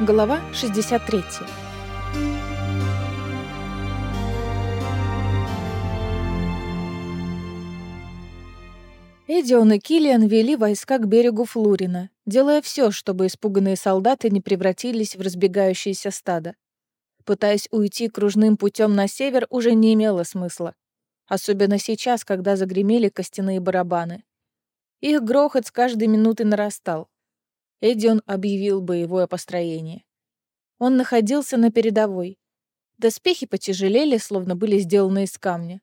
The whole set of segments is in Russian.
Глава 63. Эдион и Киллиан вели войска к берегу Флурина, делая все, чтобы испуганные солдаты не превратились в разбегающееся стадо. Пытаясь уйти кружным путем на север, уже не имело смысла. Особенно сейчас, когда загремели костяные барабаны. Их грохот с каждой минуты нарастал. Эдион объявил боевое построение. Он находился на передовой. Доспехи потяжелели, словно были сделаны из камня.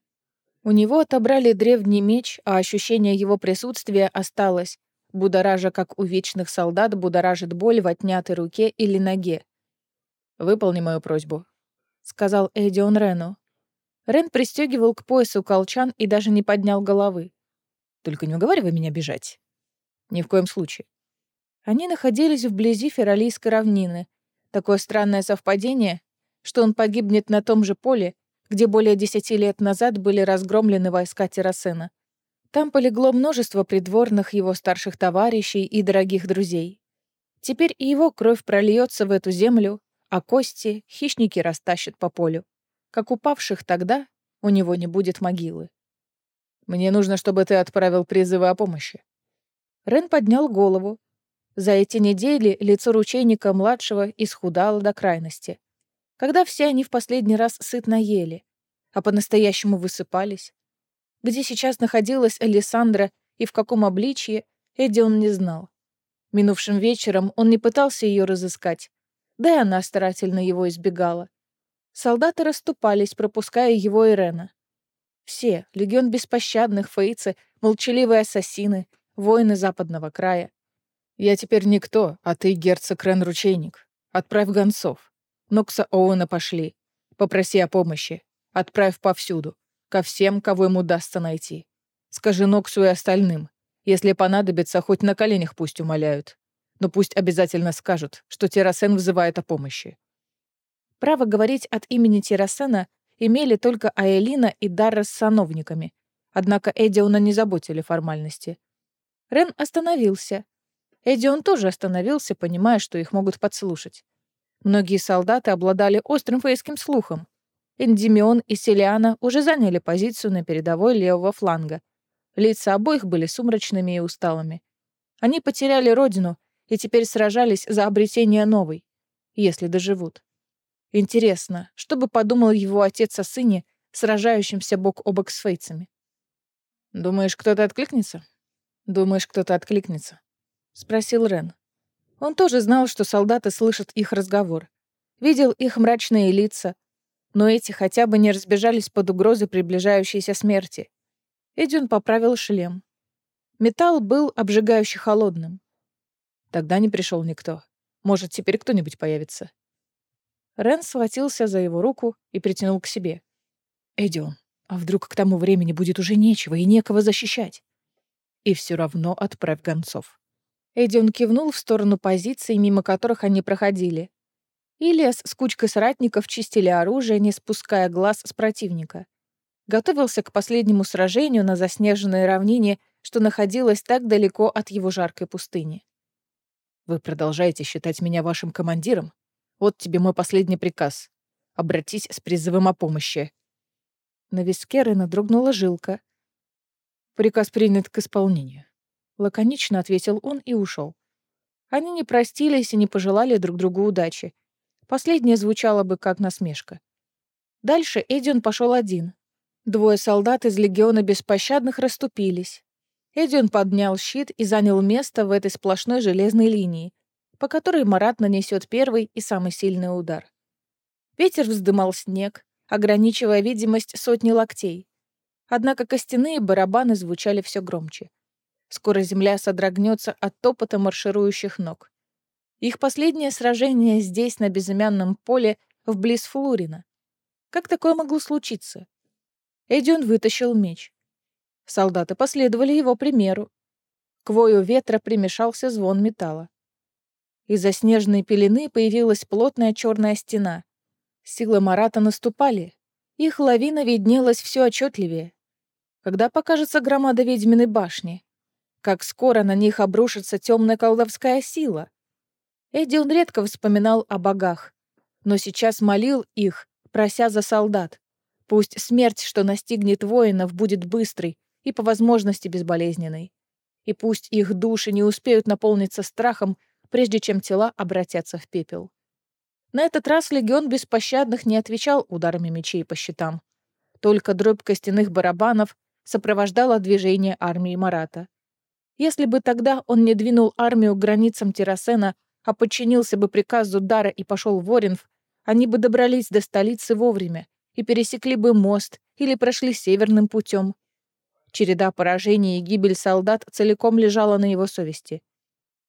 У него отобрали древний меч, а ощущение его присутствия осталось, будоража, как у вечных солдат будоражит боль в отнятой руке или ноге. «Выполни мою просьбу», — сказал Эдион Рену. Рен пристегивал к поясу колчан и даже не поднял головы. «Только не уговаривай меня бежать». «Ни в коем случае. Они находились вблизи Фералийской равнины. Такое странное совпадение, что он погибнет на том же поле, где более десяти лет назад были разгромлены войска Террасена. Там полегло множество придворных его старших товарищей и дорогих друзей. Теперь и его кровь прольется в эту землю, а кости хищники растащат по полю. Как упавших тогда, у него не будет могилы. «Мне нужно, чтобы ты отправил призывы о помощи». Рен поднял голову, за эти недели лицо ручейника-младшего исхудало до крайности. Когда все они в последний раз сытно ели, а по-настоящему высыпались. Где сейчас находилась Александра и в каком обличье, Эдди он не знал. Минувшим вечером он не пытался ее разыскать, да и она старательно его избегала. Солдаты расступались, пропуская его и Рена. Все, легион беспощадных, фейцы, молчаливые ассасины, воины западного края. Я теперь никто, а ты герцог Рен-ручейник. Отправь гонцов. Нокса Оуэна пошли. Попроси о помощи. Отправь повсюду. Ко всем, кого ему удастся найти. Скажи Ноксу и остальным. Если понадобится, хоть на коленях пусть умоляют. Но пусть обязательно скажут, что Террасен вызывает о помощи. Право говорить от имени Террасена имели только Аэлина и Дарра с сановниками. Однако Эдиона не заботили формальности. Рен остановился, Эдион тоже остановился, понимая, что их могут подслушать. Многие солдаты обладали острым фейским слухом. Эндимион и Селиана уже заняли позицию на передовой левого фланга. Лица обоих были сумрачными и усталыми. Они потеряли родину и теперь сражались за обретение новой, если доживут. Интересно, что бы подумал его отец о сыне, сражающемся бок о бок с фейцами? «Думаешь, кто-то откликнется?» «Думаешь, кто-то откликнется?» — спросил Рен. Он тоже знал, что солдаты слышат их разговор. Видел их мрачные лица, но эти хотя бы не разбежались под угрозой приближающейся смерти. Эдюн поправил шлем. Металл был обжигающе холодным. Тогда не пришел никто. Может, теперь кто-нибудь появится. Рен схватился за его руку и притянул к себе. «Эдион, а вдруг к тому времени будет уже нечего и некого защищать? И все равно отправь гонцов. Эдион кивнул в сторону позиций, мимо которых они проходили. Ильяс с кучкой соратников чистили оружие, не спуская глаз с противника. Готовился к последнему сражению на заснеженной равнине, что находилось так далеко от его жаркой пустыни. «Вы продолжаете считать меня вашим командиром? Вот тебе мой последний приказ. Обратись с призывом о помощи». На виске Рена дрогнула жилка. «Приказ принят к исполнению». Лаконично ответил он и ушел. Они не простились и не пожелали друг другу удачи. Последнее звучало бы как насмешка. Дальше Эдион пошел один. Двое солдат из легиона беспощадных расступились. Эдион поднял щит и занял место в этой сплошной железной линии, по которой Марат нанесет первый и самый сильный удар. Ветер вздымал снег, ограничивая видимость сотни локтей. Однако костяные барабаны звучали все громче. Скоро земля содрогнется от топота марширующих ног. Их последнее сражение здесь, на безымянном поле, вблиз Флурина. Как такое могло случиться? Эдион вытащил меч. Солдаты последовали его примеру. К вою ветра примешался звон металла. Из-за снежной пелены появилась плотная черная стена. Силы Марата наступали. Их лавина виднелась все отчетливее. Когда покажется громада ведьминой башни? Как скоро на них обрушится темная колдовская сила. Эдион редко вспоминал о богах, но сейчас молил их, прося за солдат. Пусть смерть, что настигнет воинов, будет быстрой и по возможности безболезненной. И пусть их души не успеют наполниться страхом, прежде чем тела обратятся в пепел. На этот раз легион беспощадных не отвечал ударами мечей по щитам. Только дробь костяных барабанов сопровождала движение армии Марата. Если бы тогда он не двинул армию к границам Террасена, а подчинился бы приказу Дара и пошел в Оринф, они бы добрались до столицы вовремя и пересекли бы мост или прошли северным путем. Череда поражений и гибель солдат целиком лежала на его совести.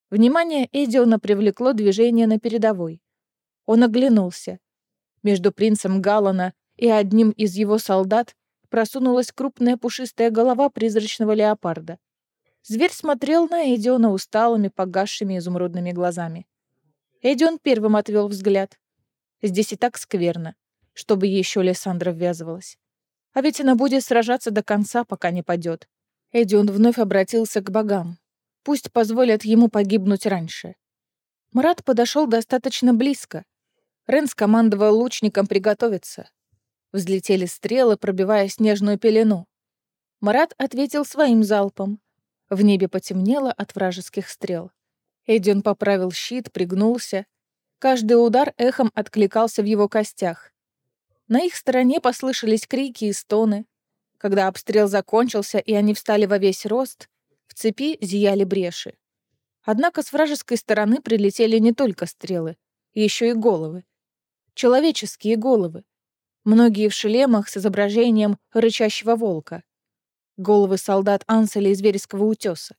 Внимание Эдиона привлекло движение на передовой. Он оглянулся. Между принцем Галлана и одним из его солдат просунулась крупная пушистая голова призрачного леопарда. Зверь смотрел на Эдиона усталыми, погасшими изумрудными глазами. Эдион первым отвел взгляд. Здесь и так скверно, чтобы еще Лиссандра ввязывалась. А ведь она будет сражаться до конца, пока не падет. Эдион вновь обратился к богам. Пусть позволят ему погибнуть раньше. Мурат подошел достаточно близко, Рен скомандовал лучникам приготовиться. Взлетели стрелы, пробивая снежную пелену. Марат ответил своим залпом. В небе потемнело от вражеских стрел. Эдион поправил щит, пригнулся. Каждый удар эхом откликался в его костях. На их стороне послышались крики и стоны. Когда обстрел закончился и они встали во весь рост, в цепи зияли бреши. Однако с вражеской стороны прилетели не только стрелы, еще и головы человеческие головы. Многие в шлемах с изображением рычащего волка. Головы солдат Анселя из Вереского утеса.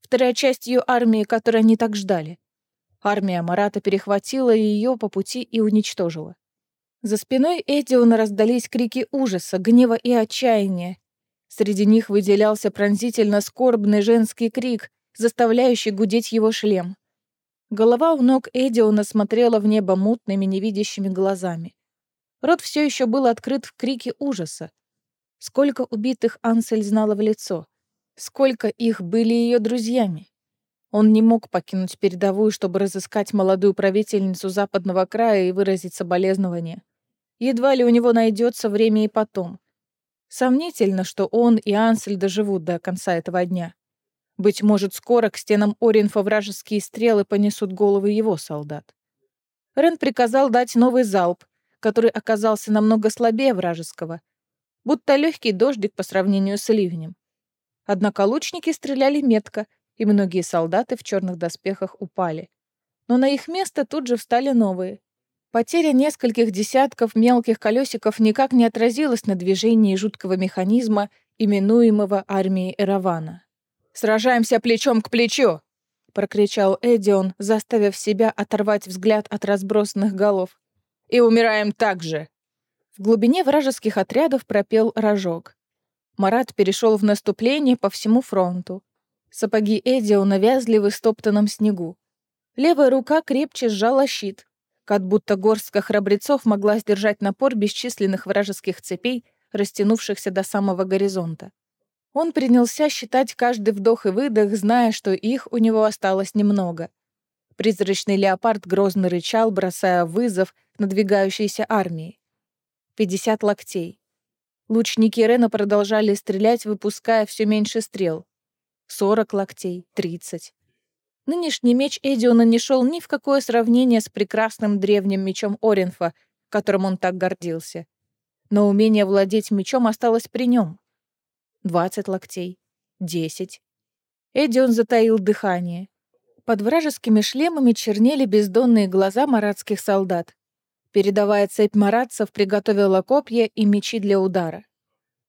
Вторая часть ее армии, которую они так ждали. Армия Марата перехватила ее по пути и уничтожила. За спиной Эдиона раздались крики ужаса, гнева и отчаяния. Среди них выделялся пронзительно скорбный женский крик, заставляющий гудеть его шлем. Голова у ног Эдиона смотрела в небо мутными, невидящими глазами. Рот все еще был открыт в крике ужаса. Сколько убитых Ансель знала в лицо. Сколько их были ее друзьями. Он не мог покинуть передовую, чтобы разыскать молодую правительницу западного края и выразить соболезнования. Едва ли у него найдется время и потом. Сомнительно, что он и Ансель доживут до конца этого дня. Быть может, скоро к стенам Оринфа вражеские стрелы понесут головы его солдат. Рен приказал дать новый залп, который оказался намного слабее вражеского, будто легкий дождик по сравнению с ливнем. Однако лучники стреляли метко, и многие солдаты в черных доспехах упали. Но на их место тут же встали новые. Потеря нескольких десятков мелких колесиков никак не отразилась на движении жуткого механизма, именуемого армией Эравана. «Сражаемся плечом к плечу!» — прокричал Эдион, заставив себя оторвать взгляд от разбросанных голов. «И умираем так же!» В глубине вражеских отрядов пропел рожок. Марат перешел в наступление по всему фронту. Сапоги Эдиона вязли в истоптанном снегу. Левая рука крепче сжала щит, как будто горстка храбрецов могла сдержать напор бесчисленных вражеских цепей, растянувшихся до самого горизонта. Он принялся считать каждый вдох и выдох, зная, что их у него осталось немного. Призрачный леопард грозно рычал, бросая вызов надвигающейся армии. 50 локтей. Лучники Рена продолжали стрелять, выпуская все меньше стрел. 40 локтей, 30. Нынешний меч Эдиона не шел ни в какое сравнение с прекрасным древним мечом Оринфа, которым он так гордился. Но умение владеть мечом осталось при нем. Двадцать локтей. Десять. Эдион затаил дыхание. Под вражескими шлемами чернели бездонные глаза маратских солдат. Передовая цепь маратцев приготовила копья и мечи для удара.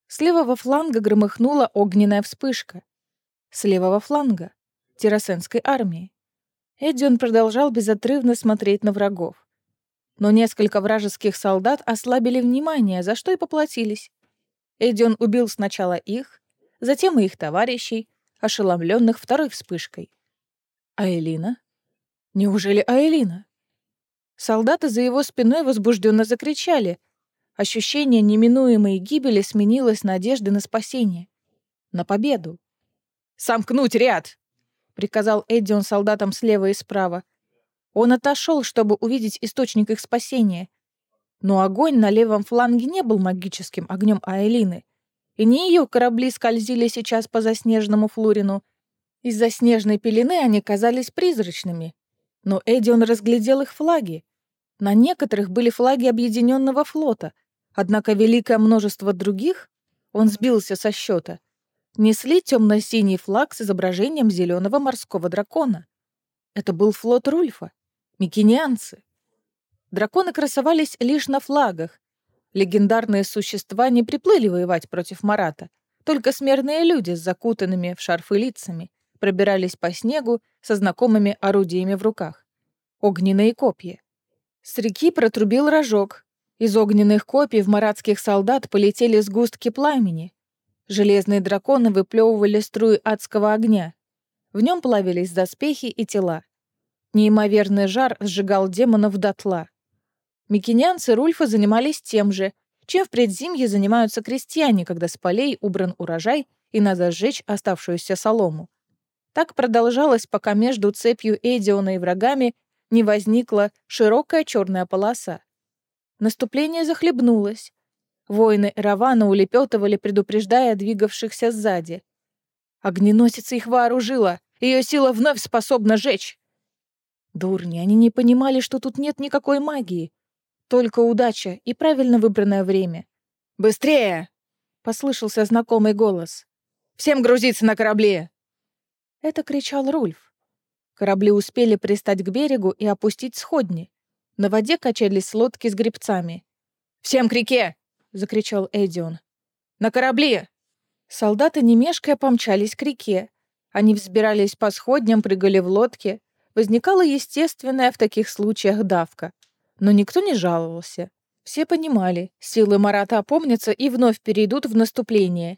С левого фланга громыхнула огненная вспышка. С левого фланга — Террасенской армии. Эдион продолжал безотрывно смотреть на врагов. Но несколько вражеских солдат ослабили внимание, за что и поплатились. Эдион убил сначала их, затем и их товарищей, ошеломленных второй вспышкой. А Элина? Неужели Аэлина? Солдаты за его спиной возбужденно закричали. Ощущение неминуемой гибели сменилось надеждой на спасение. На победу. «Сомкнуть ряд!» — приказал Эдион солдатам слева и справа. Он отошел, чтобы увидеть источник их спасения. Но огонь на левом фланге не был магическим огнем Айлины. И не ее корабли скользили сейчас по заснеженному Флурину. Из-за снежной пелены они казались призрачными. Но Эдион разглядел их флаги. На некоторых были флаги Объединенного флота, однако великое множество других, он сбился со счета, несли темно-синий флаг с изображением зеленого морского дракона. Это был флот Рульфа, микинианцы. Драконы красовались лишь на флагах. Легендарные существа не приплыли воевать против Марата. Только смертные люди с закутанными в шарфы лицами пробирались по снегу со знакомыми орудиями в руках. Огненные копья. С реки протрубил рожок. Из огненных копий в маратских солдат полетели сгустки пламени. Железные драконы выплевывали струи адского огня. В нем плавились доспехи и тела. Неимоверный жар сжигал демонов дотла. Микинянцы Рульфа занимались тем же, чем в предзимье занимаются крестьяне, когда с полей убран урожай и надо сжечь оставшуюся солому. Так продолжалось, пока между цепью Эдиона и врагами не возникла широкая черная полоса. Наступление захлебнулось. Воины Равана улепетывали, предупреждая двигавшихся сзади. Огненосица их вооружила. Ее сила вновь способна жечь. Дурни, они не понимали, что тут нет никакой магии. Только удача и правильно выбранное время. «Быстрее!» — послышался знакомый голос. «Всем грузиться на корабле!» Это кричал Рульф. Корабли успели пристать к берегу и опустить сходни. На воде качались лодки с гребцами. «Всем к реке!» — закричал Эдион. «На корабли!» Солдаты, не мешкая, помчались к реке. Они взбирались по сходням, прыгали в лодки. Возникала естественная в таких случаях давка. Но никто не жаловался. Все понимали, силы Марата опомнятся и вновь перейдут в наступление.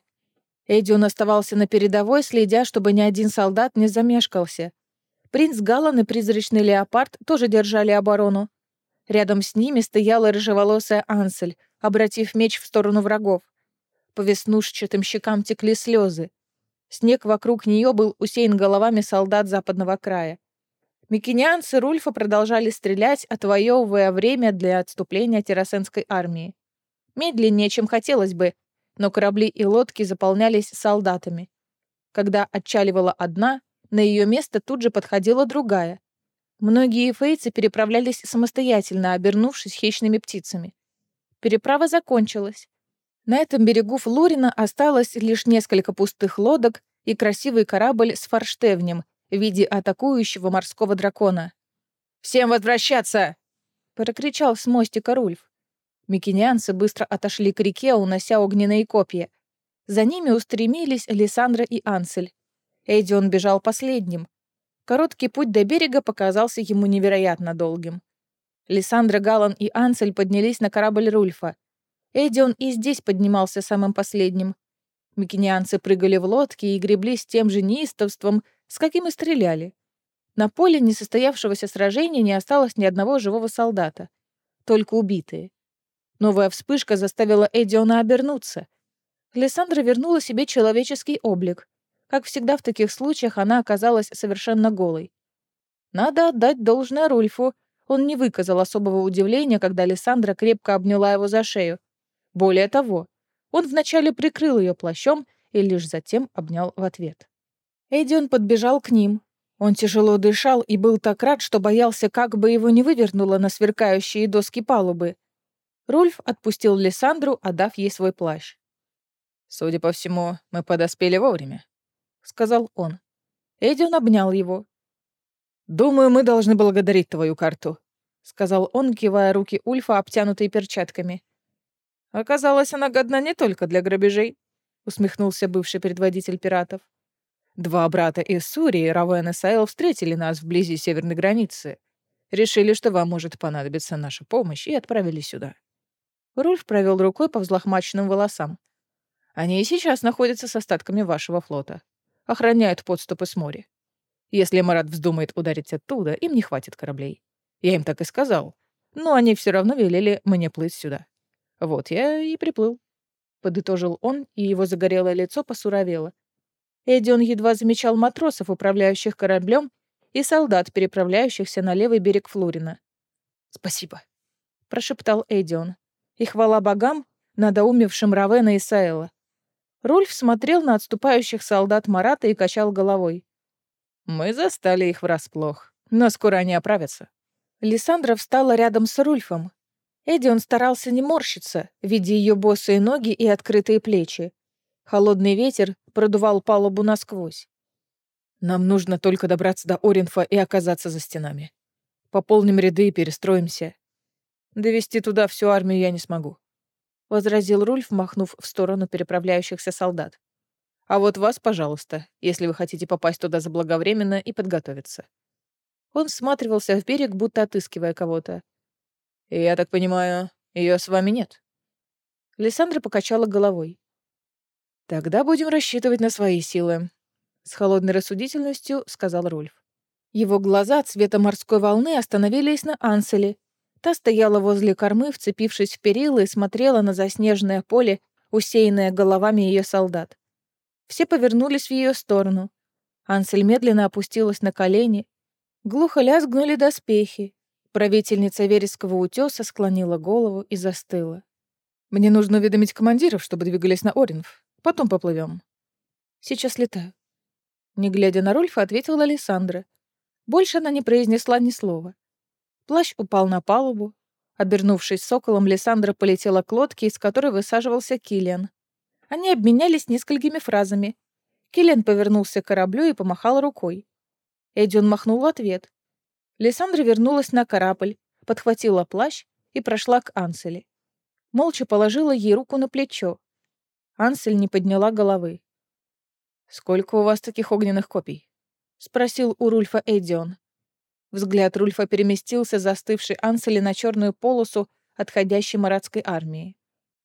Эдион оставался на передовой, следя, чтобы ни один солдат не замешкался. Принц Галан и призрачный леопард тоже держали оборону. Рядом с ними стояла рыжеволосая Ансель, обратив меч в сторону врагов. По веснушчатым щекам текли слезы. Снег вокруг нее был усеян головами солдат западного края. Микинианцы Рульфа продолжали стрелять, отвоевывая время для отступления террасенской армии. Медленнее, чем хотелось бы, но корабли и лодки заполнялись солдатами. Когда отчаливала одна, на ее место тут же подходила другая. Многие фейцы переправлялись самостоятельно, обернувшись хищными птицами. Переправа закончилась. На этом берегу Флорина осталось лишь несколько пустых лодок и красивый корабль с форштевнем, в виде атакующего морского дракона. «Всем возвращаться!» — прокричал с мостика Рульф. Микинианцы быстро отошли к реке, унося огненные копья. За ними устремились Лиссандра и Ансель. Эдион бежал последним. Короткий путь до берега показался ему невероятно долгим. Лиссандра, Галан и Ансель поднялись на корабль Рульфа. Эдион и здесь поднимался самым последним. Микинианцы прыгали в лодки и гребли с тем же неистовством, с каким и стреляли. На поле несостоявшегося сражения не осталось ни одного живого солдата. Только убитые. Новая вспышка заставила Эдиона обернуться. Лиссандра вернула себе человеческий облик. Как всегда в таких случаях, она оказалась совершенно голой. Надо отдать должное Рульфу. Он не выказал особого удивления, когда Лиссандра крепко обняла его за шею. Более того, он вначале прикрыл ее плащом и лишь затем обнял в ответ. Эдион подбежал к ним. Он тяжело дышал и был так рад, что боялся, как бы его не вывернуло на сверкающие доски палубы. Рульф отпустил Лиссандру, отдав ей свой плащ. «Судя по всему, мы подоспели вовремя», — сказал он. Эдион обнял его. «Думаю, мы должны благодарить твою карту», — сказал он, кивая руки Ульфа, обтянутые перчатками. «Оказалось, она годна не только для грабежей», — усмехнулся бывший предводитель пиратов. Два брата из Сурии, Равен и Саэл, встретили нас вблизи северной границы. Решили, что вам может понадобиться наша помощь, и отправили сюда. Рульф провел рукой по взлохмаченным волосам. Они и сейчас находятся с остатками вашего флота. Охраняют подступы с моря. Если Марат вздумает ударить оттуда, им не хватит кораблей. Я им так и сказал. Но они все равно велели мне плыть сюда. Вот я и приплыл. Подытожил он, и его загорелое лицо посуровело. Эдион едва замечал матросов, управляющих кораблем, и солдат, переправляющихся на левый берег Флурина. «Спасибо», — прошептал Эдион. И хвала богам, надоумевшим Равена и Саэла. Рульф смотрел на отступающих солдат Марата и качал головой. «Мы застали их врасплох, но скоро они оправятся». Лиссандра встала рядом с Рульфом. Эдион старался не морщиться, видя ее босые ноги и открытые плечи. Холодный ветер продувал палубу насквозь. «Нам нужно только добраться до Оринфа и оказаться за стенами. Пополним ряды и перестроимся. Довести туда всю армию я не смогу возразил Рульф, махнув в сторону переправляющихся солдат. А вот вас, пожалуйста, если вы хотите попасть туда заблаговременно и подготовиться. Он всматривался в берег, будто отыскивая кого-то. «Я так понимаю, ее с вами нет?» Лиссандра покачала головой. «Тогда будем рассчитывать на свои силы», — с холодной рассудительностью сказал Рульф. Его глаза цвета морской волны остановились на Анселе, Та стояла возле кормы, вцепившись в перила и смотрела на заснеженное поле, усеянное головами ее солдат. Все повернулись в ее сторону. Ансель медленно опустилась на колени. Глухо лязгнули доспехи. Правительница Вереского утеса склонила голову и застыла. «Мне нужно уведомить командиров, чтобы двигались на Оринф. Потом поплывем. «Сейчас летаю». Не глядя на Рольфа, ответила Александра. Больше она не произнесла ни слова. Плащ упал на палубу. Обернувшись соколом, Лиссандра полетела к лодке, из которой высаживался Киллиан. Они обменялись несколькими фразами. Киллиан повернулся к кораблю и помахал рукой. Эдион махнул в ответ. Лиссандра вернулась на корабль, подхватила плащ и прошла к Анселе. Молча положила ей руку на плечо. Ансель не подняла головы. «Сколько у вас таких огненных копий?» — спросил у Рульфа Эдион. Взгляд Рульфа переместился застывший Анселе на черную полосу отходящей маратской армии.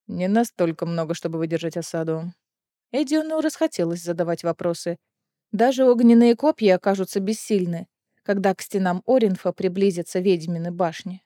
«Не настолько много, чтобы выдержать осаду». Эдиону расхотелось задавать вопросы. Даже огненные копья окажутся бессильны, когда к стенам Оринфа приблизятся ведьмины башни.